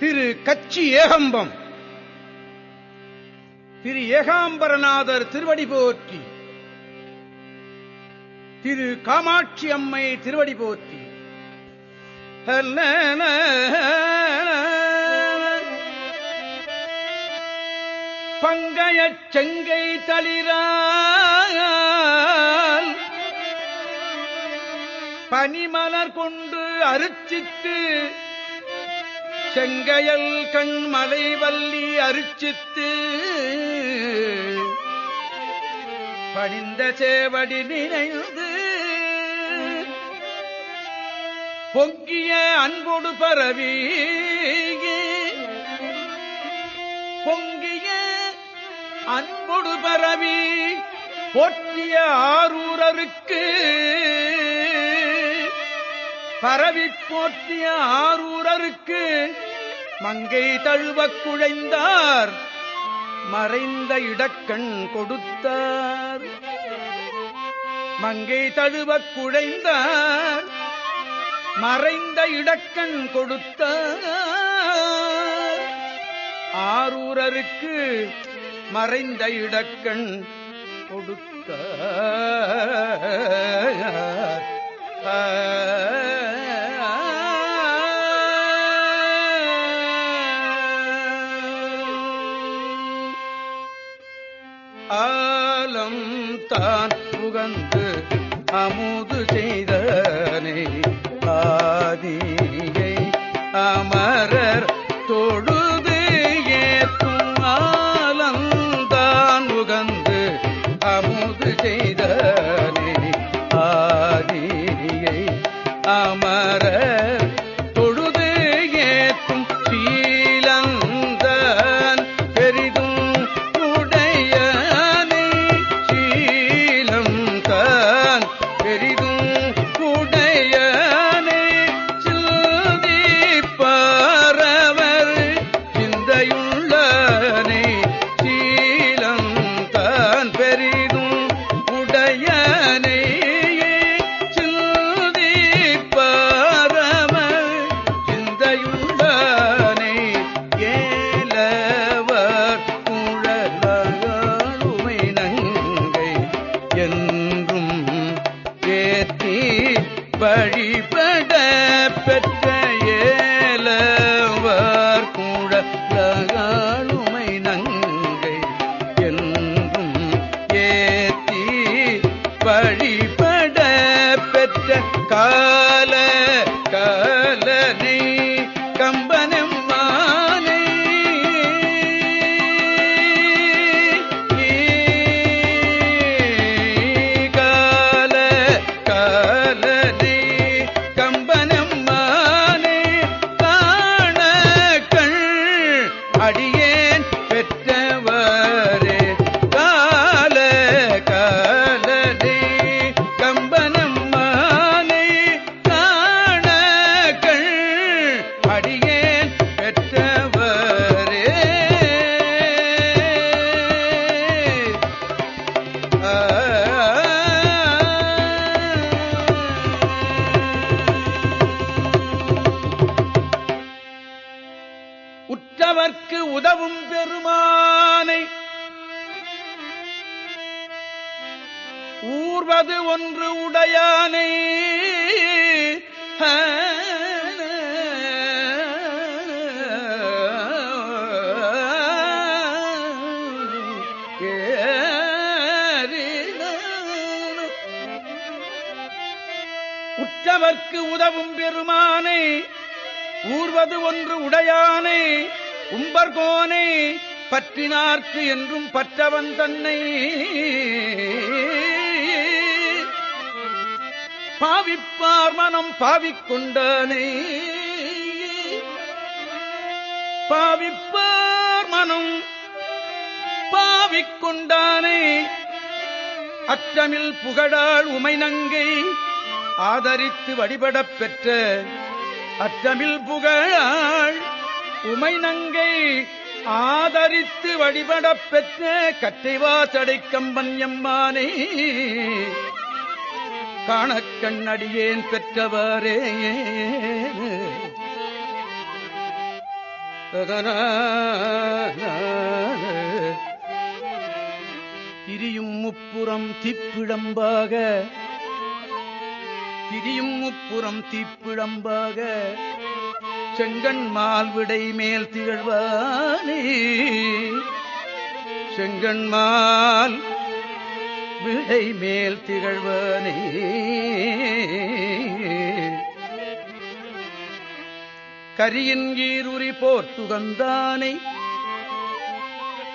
திரு கச்சி ஏகம்பம். திரு ஏகாம்பரநாதர் திருவடி போற்றி. திரு காமாட்சி அம்மை திருவடி போற்றி. பங்கையச் செங்கை தளிரால் பனிமலர் கொண்டு அரிச்சிட்டு செங்கையல் கண்மலை வல்லி அரிச்சித்து பணிந்த சேவடி நினைந்து பொங்கிய அன்போடு பரவி பொங்கிய அன்போடு பரவி பொற்றிய ஆரூரருக்கு பரவி போற்றிய ஆரூரருக்கு மங்கை தழுவ குழைந்தார். மறைந்த இடக்கண் கொடுத்தார். மங்கை தழுவ குழைந்தார். மறைந்த இடக்கண் கொடுத்தார். ஆரூரருக்கு மறைந்த இடக்கண் கொடுத்தார். தான் புகந்து அமுது செய்தனை. உதவும் பெருமானை. ஊர்வது ஒன்று உடையானை. உற்றவர்க்கு உதவும் பெருமானை. ஊர்வது ஒன்று உடையானை. உம்பர்கோனை பற்றினார்க்கு என்றும் பற்றவன் தன்னை. பாவிப்பார் மனம் பாவிக்கொண்டனை. பாவிப்பார் மனம் பாவிக்கொண்டானே. அச்சமில் புகழாள் உமைநங்கை ஆதரித்து வழிபடப் பெற்ற அச்சமில் புகழாள் உமைநங்கை ஆதரித்து வழிபடப் பெற்ற கற்றைவா சடைக்கம்பன் எம்மானே காணக் பெற்றவரே. திரியும் முப்புறம் திப்பிழம்பாக திரியும் முப்புறம் தீப்பிழம்பாக செங்கண் மால்விடை மேல் திகழ்வானே. செங்கண் மால் விடை மேல் திகழ்வானே. கரியின் ஈருரி போர்த்துகந்தானை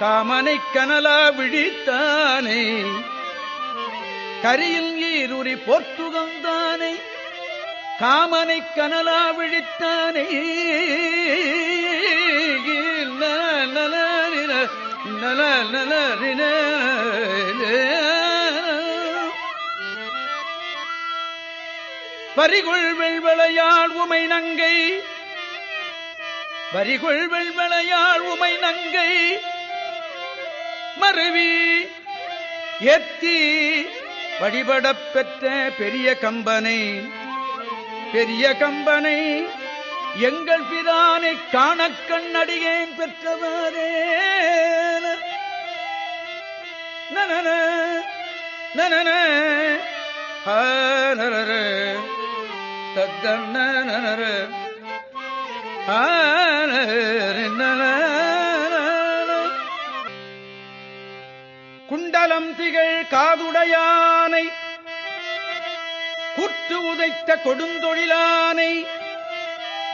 காமனை கனலா விழித்தானே. கரியில் ஈருரி போர்த்துகந்தானை காமனை கனலா விழித்தானே? நல நல நல வெள்வளையாள் உமை நங்கை. பரிகொள் வெள்வளையாள் உமை நங்கை. மருவி எத்தி வழிபடப் பெற்ற பெரிய கம்பனை. பெரிய கம்பனை எங்கள் பிரானை காணக் கண்ணடியேன் பெற்றவரே நனன நனன ஹரர தத்தன்ன நனர குண்டலம் திகழ் காதுடையானை குற்று உதைத்த கொடுந்தொழிலானை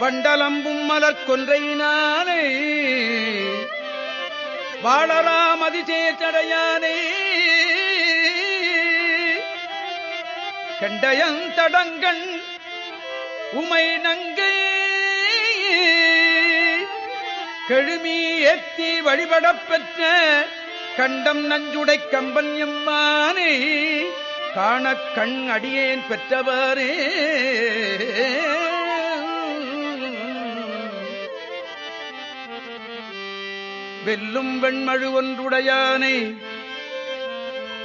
வண்டலம்பும் மலர் கொன்றையினானை வாழராம் அதிசேச்சடையானை கண்டயந்தடங்கண் உமை நங்கை கெழுமி ஏத்தி வழிபடப் பெற்ற கண்டம் நஞ்சுடை கம்பன் எம்மானே காணக் கண் அடியேன் பெற்றவரே. வெல்லும் வெண்மழு ஒன்றுடையானை.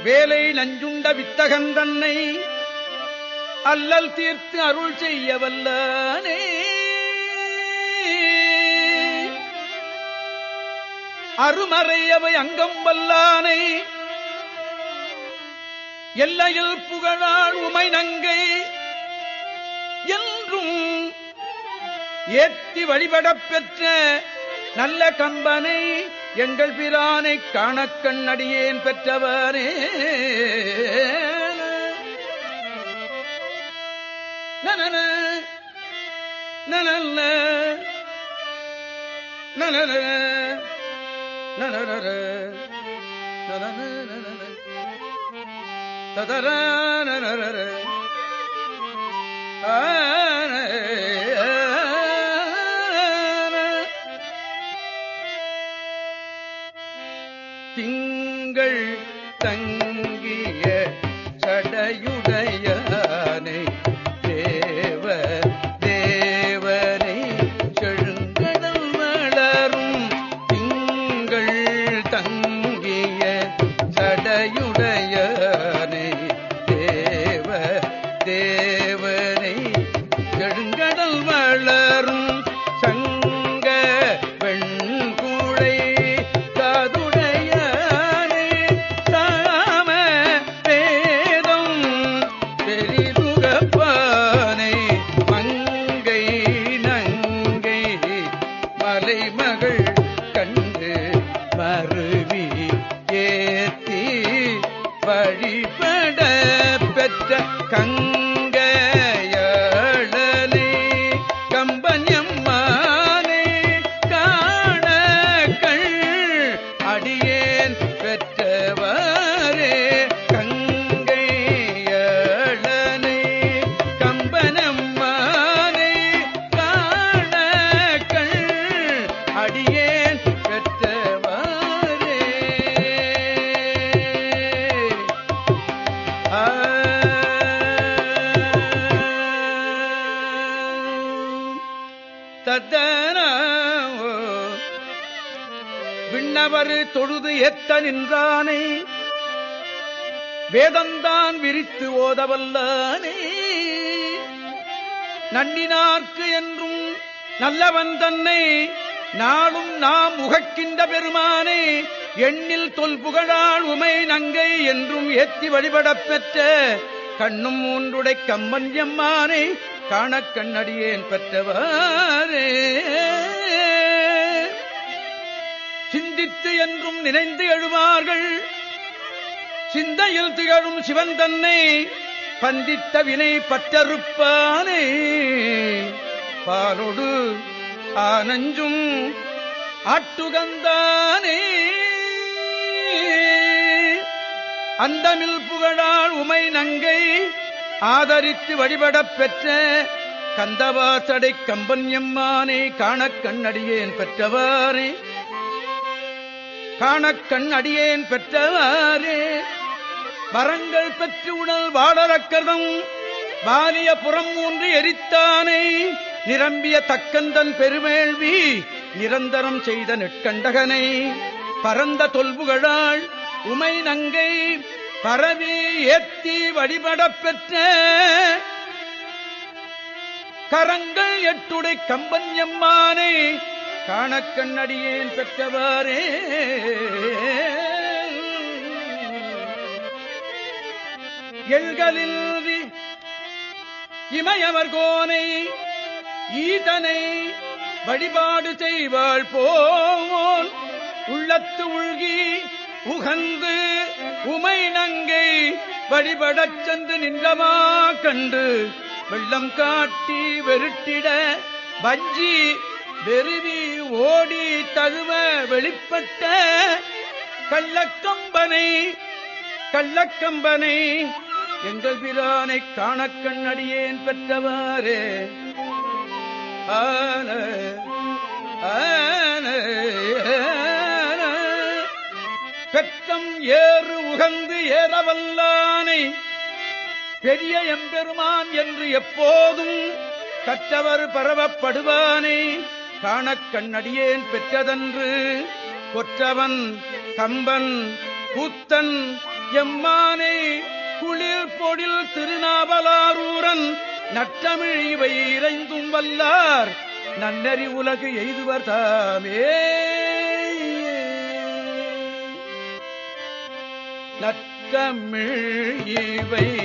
வேலை நஞ்சுண்ட வித்தகன் தன்னை அல்லல் தீர்த்து அருள் செய்ய வல்லானே அருமறை அங்கம் வல்லானை. எல்லையில் புகழாள் உமை நங்கை என்றும் ஏத்தி வழிபடப் பெற்ற நல்ல கம்பனை எங்கள் பிரானை காணக்கண் அடியேன் பெற்றவரே நனன நனல்ல நனன நனன நனன நனன ta da da da da விண்ணவர் தொழுது எத்த நின்றானே. வேதந்தான் விரித்து ஓதவல்லானே. நன்னினார்க்கு என்றும் நல்லவன் தன்னை நாளும் நாம் உகக்கின்ற பெருமானே. எண்ணில் தொல்புகழால் உமை நங்கை என்றும் ஏத்தி வழிபடப் பெற்ற கண்ணும் மூன்றுடை கம்மன் எம்மானை. காண கண்ணடியேன் பெற்றவாரே. சிந்தித்து என்றும் நினைந்து எழுவார்கள். சிந்தையில் திகழும் சிவன் தன்னை பந்தித்த வினை பற்றறுப்பானே. பாலொடு ஆனஞ்சும் ஆட்டுகந்தானே. அந்தமில் புகழால் உமை நங்கை ஆதரித்து வழிபடப் பெற்ற கந்தவாசடை கம்பன்யம்மானே காணக் கண்ணடியேன் பெற்றவாரே காணக் கண் அடியேன் பெற்றவாரே வரங்கள் பெற்று உடல் வாடரக்கதம் பாலிய புறம் ஊன்று எரித்தானை. நிரம்பிய தக்கந்தன் பெருவேள்வி நிரந்தரம் செய்த நெற்கண்டகனை. பரந்த தொல்புகழாள் உமை நங்கை பரவி ஏத்தி வழிபடப் பெற்ற. கரங்கள் எட்டுடை கம்பன்யம்மானை காணக்கண்ணடியேன் பெற்றவாரே. எல்களில் இமயவர் கோனை ஈதனை வழிபாடு செய்வாள் போல். உள்ளத்து உள்கி உகந்து உமை நங்கை வழிபடச் சென்று நின்றமா கண்டு. வெள்ளம் காட்டி வெருட்டிட வஞ்சி வெறுவி ஓடி தழுவ வெளிப்பட்ட கள்ளக்கம்பனை கள்ளக்கம்பனை எங்கள் பிரானை காணக் கண்ணடியேன் பெற்றவாறே. ஆன ஆன ஆன. ஏறு உகந்து ஏறவல்லானை பெரிய எம்பெருமான் என்று எப்போதும் கற்றவர் பரவப்படுவானே. காணக் கண்ணடியேன் பெற்றதன்று. கொற்றவன் கம்பன் கூத்தன் எம்மானை குளிர் பொழில் திருநாவலாரூரன். நற்றமிழ் இவை இறைந்தும் வல்லார் நன்னறி உலகு எய்துவர் தாமே. நற்றமிழ் இவை